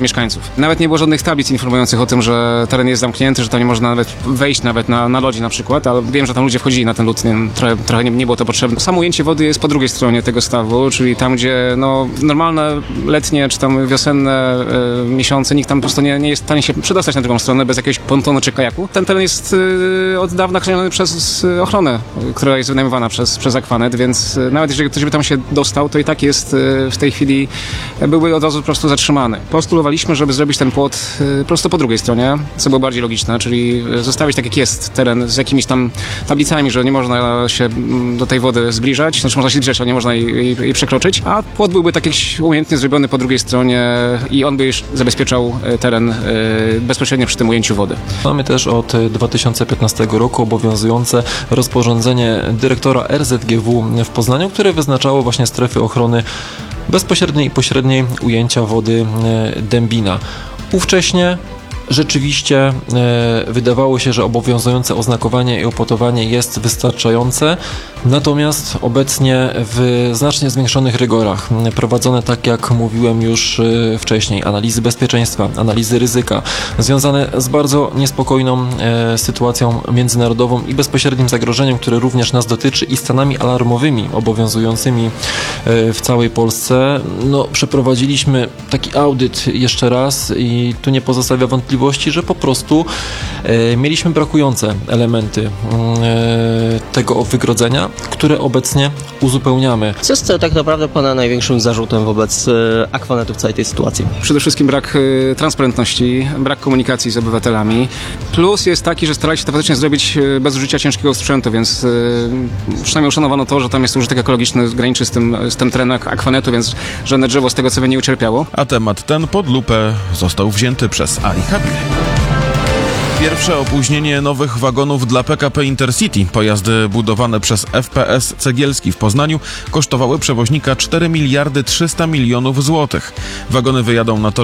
mieszkańców. Nawet nie było żadnych tablic informujących o tym, że teren jest zamknięty, że tam nie można nawet wejść nawet na, na lodzi na przykład, ale wiem, że tam ludzie wchodzili na ten lód, nie trochę, trochę nie, nie było to potrzebne. Samo ujęcie wody jest po drugiej stronie tego stawu, czyli tam, gdzie no, normalne letnie czy tam wiosenne e, miesiące, nikt tam po prostu nie, nie jest w stanie się przedostać na drugą stronę bez jakiegoś pontonu czy kajaku. Ten teren jest e, od dawna chroniony przez e, ochronę, która jest wynajmowana przez, przez Akwanet, więc nawet jeżeli ktoś by tam się dostał, to i tak jest w tej chwili, e, byłby od razu po prostu zatrzymany. Postulowaliśmy, żeby zrobić ten płot e, prosto po drugiej stronie, co było bardziej logiczne, czyli e, zostawić tak jak jest teren z jakimiś tam tablicami, że nie można się mm, do tej wody zbliżać, znaczy można się zbliżać, ale nie można jej, jej, przekroczyć, a płot byłby tak jakiś umiejętnie zrobiony po drugiej stronie i on by już zabezpieczał e, teren bezpośrednio przy tym ujęciu wody. Mamy też od 2015 roku obowiązujące rozporządzenie dyrektora RZGW w Poznaniu, które wyznaczało właśnie strefy ochrony bezpośredniej i pośredniej ujęcia wody e, Dębina. Ówcześnie rzeczywiście e, wydawało się, że obowiązujące oznakowanie i opotowanie jest wystarczające, natomiast obecnie w znacznie zwiększonych rygorach, prowadzone tak jak mówiłem już e, wcześniej, analizy bezpieczeństwa, analizy ryzyka, związane z bardzo niespokojną e, sytuacją międzynarodową i bezpośrednim zagrożeniem, które również nas dotyczy i stanami alarmowymi obowiązującymi w całej Polsce, no przeprowadziliśmy taki audyt jeszcze raz i tu nie pozostawia wątpliwości, że po prostu e, mieliśmy brakujące elementy mm, e, tego wygrodzenia, które obecnie uzupełniamy. Co jest tak naprawdę Pana największym zarzutem wobec e, Aquanetu w całej tej sytuacji? Przede wszystkim brak transparentności, brak komunikacji z obywatelami. Plus jest taki, że starali się to faktycznie zrobić bez użycia ciężkiego sprzętu, więc przynajmniej uszanowano to, że tam jest użytek ekologiczny graniczy z tym, z tym terenem akwanetu, więc żadne drzewo z tego co wiem nie ucierpiało. a temat ten pod lupę został wzięty przez AIHB. Pierwsze opóźnienie nowych wagonów dla PKP Intercity, pojazdy budowane przez FPS Cegielski w Poznaniu, kosztowały przewoźnika 4 miliardy 300 milionów złotych. Wagony wyjadą na tor